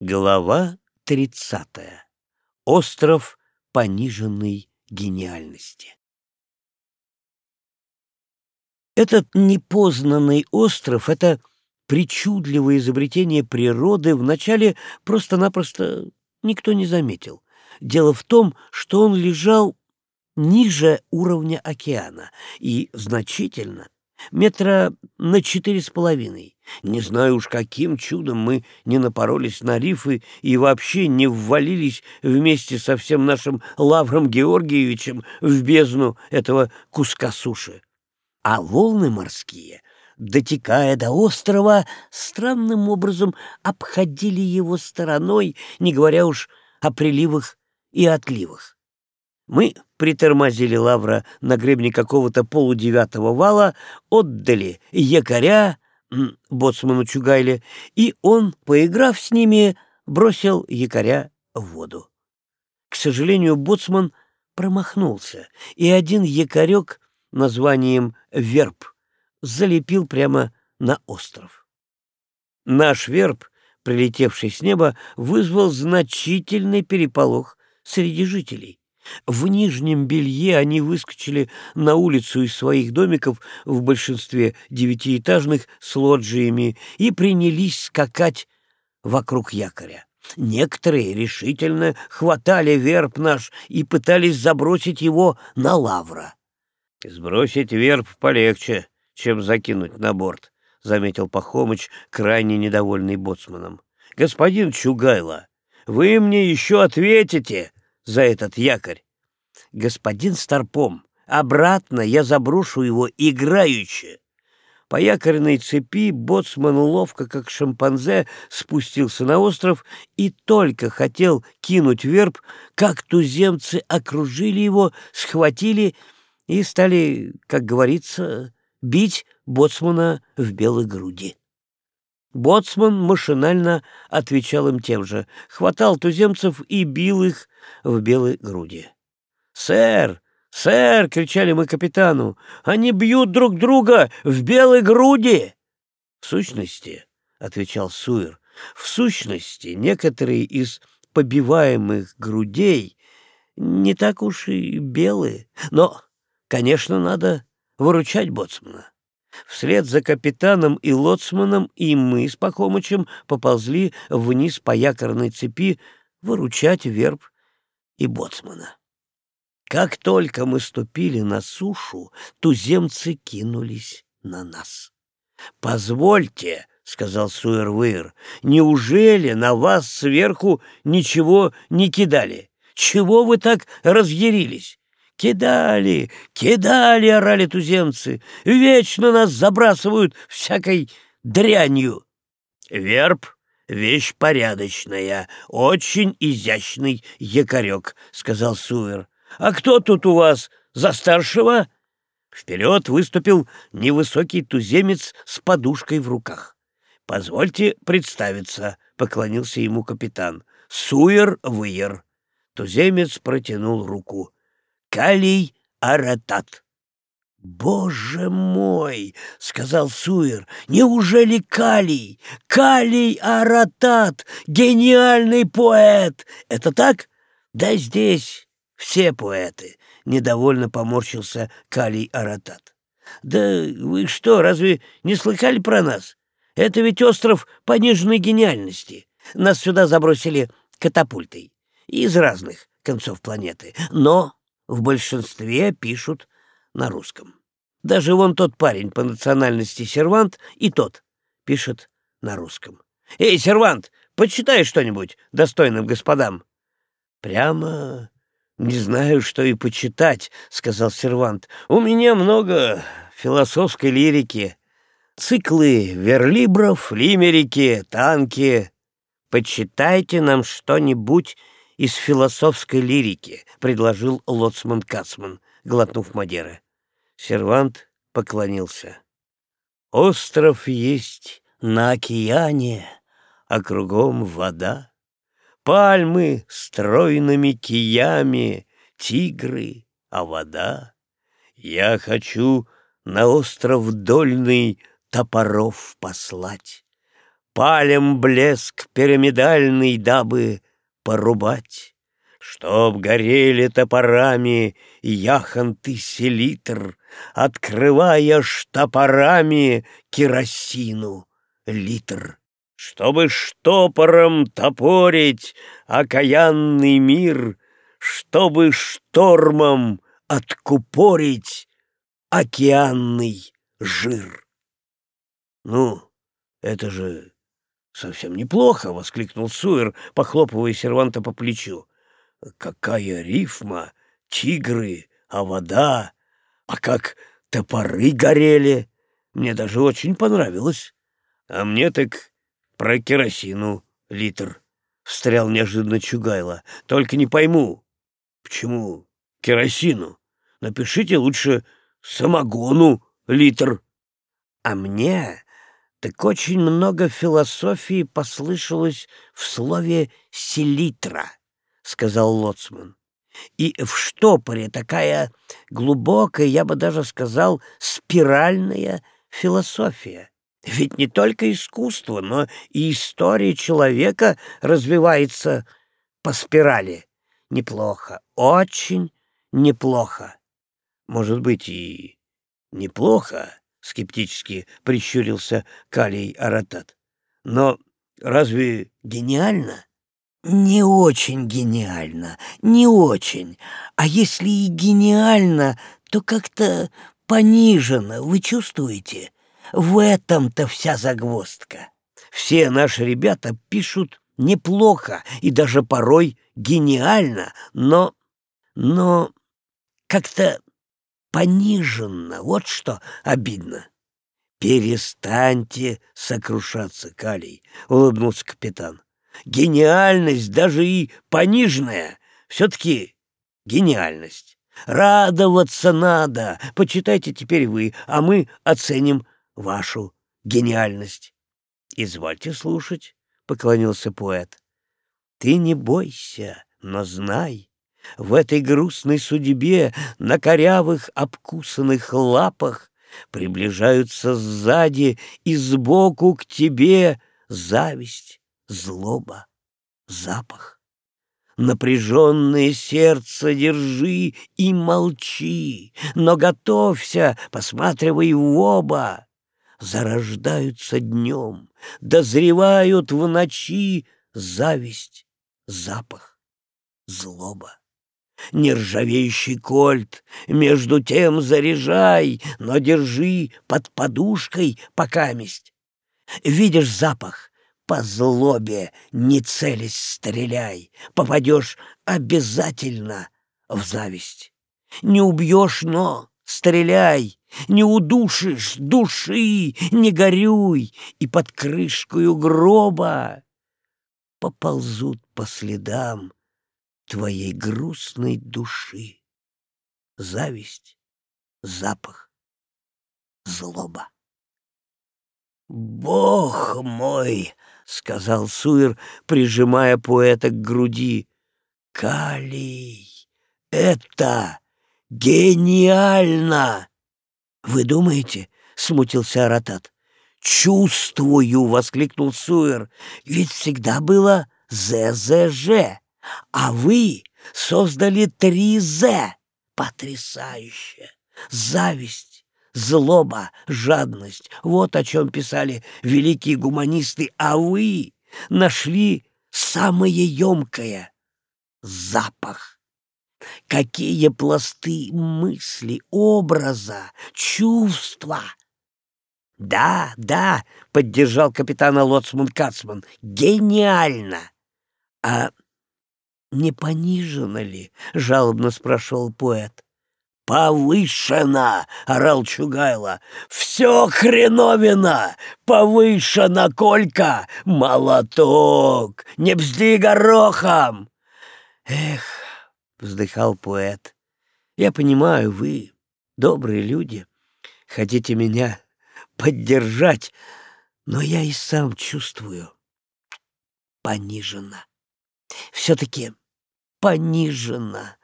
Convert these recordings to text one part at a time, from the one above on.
Глава тридцатая. Остров пониженной гениальности. Этот непознанный остров — это причудливое изобретение природы вначале просто-напросто никто не заметил. Дело в том, что он лежал ниже уровня океана и значительно метра на четыре с половиной. Не знаю уж, каким чудом мы не напоролись на рифы и вообще не ввалились вместе со всем нашим Лавром Георгиевичем в бездну этого куска суши. А волны морские, дотекая до острова, странным образом обходили его стороной, не говоря уж о приливах и отливах. Мы притормозили лавра на гребне какого-то полудевятого вала, отдали якоря боцману Чугайле, и он, поиграв с ними, бросил якоря в воду. К сожалению, боцман промахнулся, и один якорек названием «Верб» залепил прямо на остров. Наш верб, прилетевший с неба, вызвал значительный переполох среди жителей. В нижнем белье они выскочили на улицу из своих домиков, в большинстве девятиэтажных, с лоджиями, и принялись скакать вокруг якоря. Некоторые решительно хватали верб наш и пытались забросить его на лавра. — Сбросить верб полегче, чем закинуть на борт, — заметил Пахомыч, крайне недовольный боцманом. — Господин Чугайло, вы мне еще ответите за этот якорь. Господин Старпом, обратно я заброшу его играючи. По якорной цепи боцман ловко, как шимпанзе, спустился на остров и только хотел кинуть верб, как туземцы окружили его, схватили и стали, как говорится, бить боцмана в белой груди. Боцман машинально отвечал им тем же, хватал туземцев и бил их в белой груди. «Сэр! Сэр!» — кричали мы капитану. «Они бьют друг друга в белой груди!» «В сущности, — отвечал Суэр, — в сущности, некоторые из побиваемых грудей не так уж и белые, но, конечно, надо выручать боцмана. Вслед за капитаном и лоцманом и мы с Пахомычем поползли вниз по якорной цепи выручать верб и боцмана. Как только мы ступили на сушу, туземцы кинулись на нас. «Позвольте», — сказал Суэрвейр, — «неужели на вас сверху ничего не кидали? Чего вы так разъярились?» «Кидали, кидали!» — орали туземцы. «Вечно нас забрасывают всякой дрянью!» «Верб — вещь порядочная, очень изящный якорек», — сказал Суэр. «А кто тут у вас за старшего?» Вперед выступил невысокий туземец с подушкой в руках. «Позвольте представиться», — поклонился ему капитан. «Суер-выер». Туземец протянул руку. Калий Аратат. «Боже мой!» — сказал Суир. «Неужели Калий? Калий Аратат! Гениальный поэт! Это так? Да здесь все поэты!» — недовольно поморщился Калий Аратат. «Да вы что, разве не слыхали про нас? Это ведь остров пониженной гениальности. Нас сюда забросили катапультой из разных концов планеты. Но в большинстве пишут на русском. Даже вон тот парень по национальности сервант, и тот пишет на русском. «Эй, сервант, почитай что-нибудь достойным господам!» «Прямо не знаю, что и почитать», — сказал сервант. «У меня много философской лирики. Циклы верлибров, лимерики, танки. Почитайте нам что-нибудь из философской лирики», — предложил лоцман Кацман, глотнув Мадеры. Сервант поклонился. «Остров есть на океане, а кругом вода. Пальмы стройными киями, тигры, а вода. Я хочу на остров дольный топоров послать, Шпалем блеск пирамидальный, дабы порубать. Чтоб горели топорами яхонты селитр, Открывая штопорами керосину литр. Чтобы штопором топорить окаянный мир, Чтобы штормом откупорить океанный жир. «Ну, это же совсем неплохо!» — воскликнул Суэр, похлопывая серванта по плечу. «Какая рифма! Тигры, а вода! А как топоры горели! Мне даже очень понравилось. А мне так про керосину литр!» — встрял неожиданно Чугайло. «Только не пойму, почему керосину? Напишите лучше самогону литр». «А мне так очень много философии послышалось в слове «селитра», — сказал Лоцман. И в штопоре такая глубокая, я бы даже сказал, спиральная философия. Ведь не только искусство, но и история человека развивается по спирали. Неплохо, очень неплохо. Может быть, и неплохо, скептически прищурился Калий Аратат. Но разве гениально? Не очень гениально, не очень. А если и гениально, то как-то понижено, вы чувствуете? В этом-то вся загвоздка. Все наши ребята пишут неплохо и даже порой гениально, но... но как-то пониженно, вот что обидно. «Перестаньте сокрушаться, Калий», — улыбнулся капитан. «Гениальность, даже и пониженная, все-таки гениальность. Радоваться надо. Почитайте теперь вы, а мы оценим вашу гениальность». «Извольте слушать», — поклонился поэт. «Ты не бойся, но знай, в этой грустной судьбе на корявых обкусанных лапах приближаются сзади и сбоку к тебе зависть, злоба, запах. Напряженное сердце держи и молчи, но готовься, посматривай в оба. Зарождаются днем, дозревают в ночи зависть, запах, злоба нержавеющий кольт, между тем заряжай, но держи под подушкой покаместь. Видишь запах, по злобе не целясь стреляй, попадешь обязательно в зависть. Не убьешь, но стреляй, не удушишь души, не горюй, и под крышкою гроба поползут по следам твоей грустной души. Зависть, запах, злоба. «Бог мой!» — сказал Суир, прижимая поэта к груди. «Калий! Это гениально!» «Вы думаете?» — смутился Аратат. «Чувствую!» — воскликнул Суир. «Ведь всегда было ЗЗЖ!» А вы создали три «З». Потрясающе! Зависть, злоба, жадность. Вот о чем писали великие гуманисты. А вы нашли самое емкое — запах. Какие пласты мысли, образа, чувства! «Да, да», — поддержал капитана Лоцман Кацман, — «гениально!» «А «Не понижено ли?» — жалобно спрашивал поэт. «Повышено!» — орал Чугайло. «Все хреновина! Повышено, Колька! Молоток! Не бзди горохом!» «Эх!» — вздыхал поэт. «Я понимаю, вы, добрые люди, хотите меня поддержать, но я и сам чувствую пониженно. Все-таки понижена.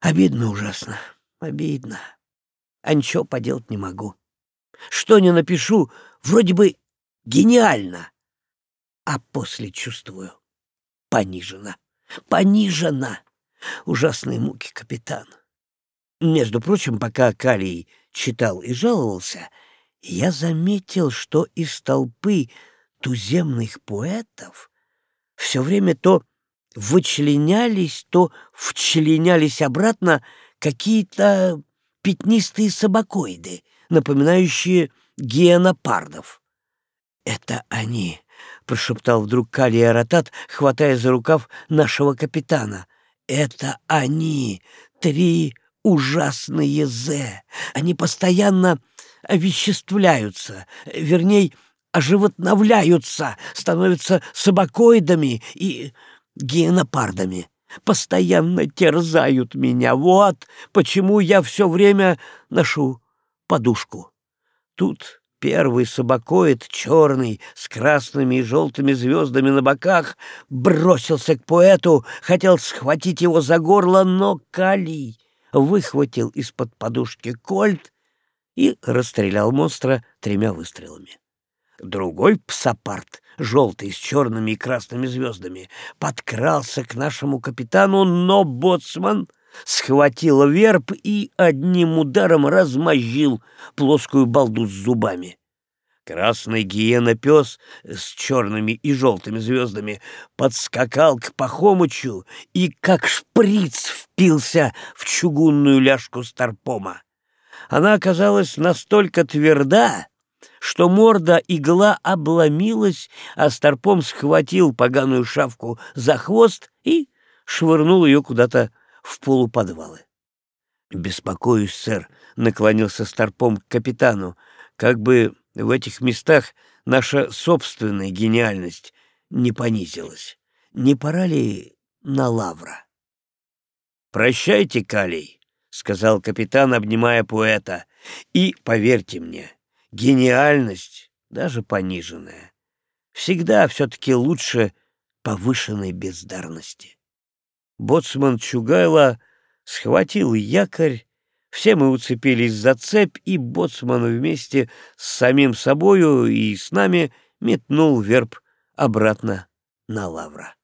Обидно ужасно, обидно. А ничего поделать не могу. Что не напишу, вроде бы гениально, а после чувствую понижена, понижена. Ужасные муки, капитан. Между прочим, пока Калий читал и жаловался, я заметил, что из толпы туземных поэтов все время то вычленялись, то вчленялись обратно какие-то пятнистые собакоиды, напоминающие гиенопардов. «Это они!» — прошептал вдруг Калия Ротат, хватая за рукав нашего капитана. «Это они! Три ужасные «З». Они постоянно овеществляются, вернее, оживотновляются, становятся собакоидами и гиенопардами. Постоянно терзают меня. Вот почему я все время ношу подушку. Тут первый собакоид, черный, с красными и желтыми звездами на боках, бросился к поэту, хотел схватить его за горло, но Калий выхватил из-под подушки кольт и расстрелял монстра тремя выстрелами. Другой псопарт, желтый с черными и красными звездами, подкрался к нашему капитану, но боцман схватил верб и одним ударом размозжил плоскую балду с зубами. Красный гиена-пес с черными и желтыми звездами подскакал к Пахомычу и, как шприц, впился в чугунную ляжку Старпома. Она оказалась настолько тверда, что морда игла обломилась, а Старпом схватил поганую шавку за хвост и швырнул ее куда-то в полуподвалы. «Беспокоюсь, сэр», — наклонился Старпом к капитану, «как бы в этих местах наша собственная гениальность не понизилась. Не пора ли на лавра?» «Прощайте, Калий», — сказал капитан, обнимая поэта, — «и поверьте мне, гениальность, даже пониженная, всегда все-таки лучше повышенной бездарности». Боцман Чугайло схватил якорь все мы уцепились за цепь, и боцман вместе с самим собою и с нами метнул верб обратно на лавра.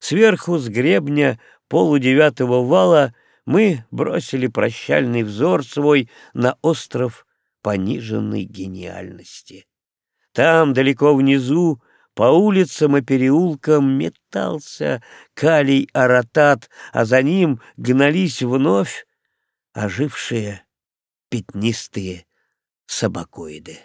Сверху с гребня полудевятого вала мы бросили прощальный взор свой на остров пониженной гениальности. Там, далеко внизу, по улицам и переулкам метался калий аратат, а за ним гнались вновь ожившие пятнистые собакоиды.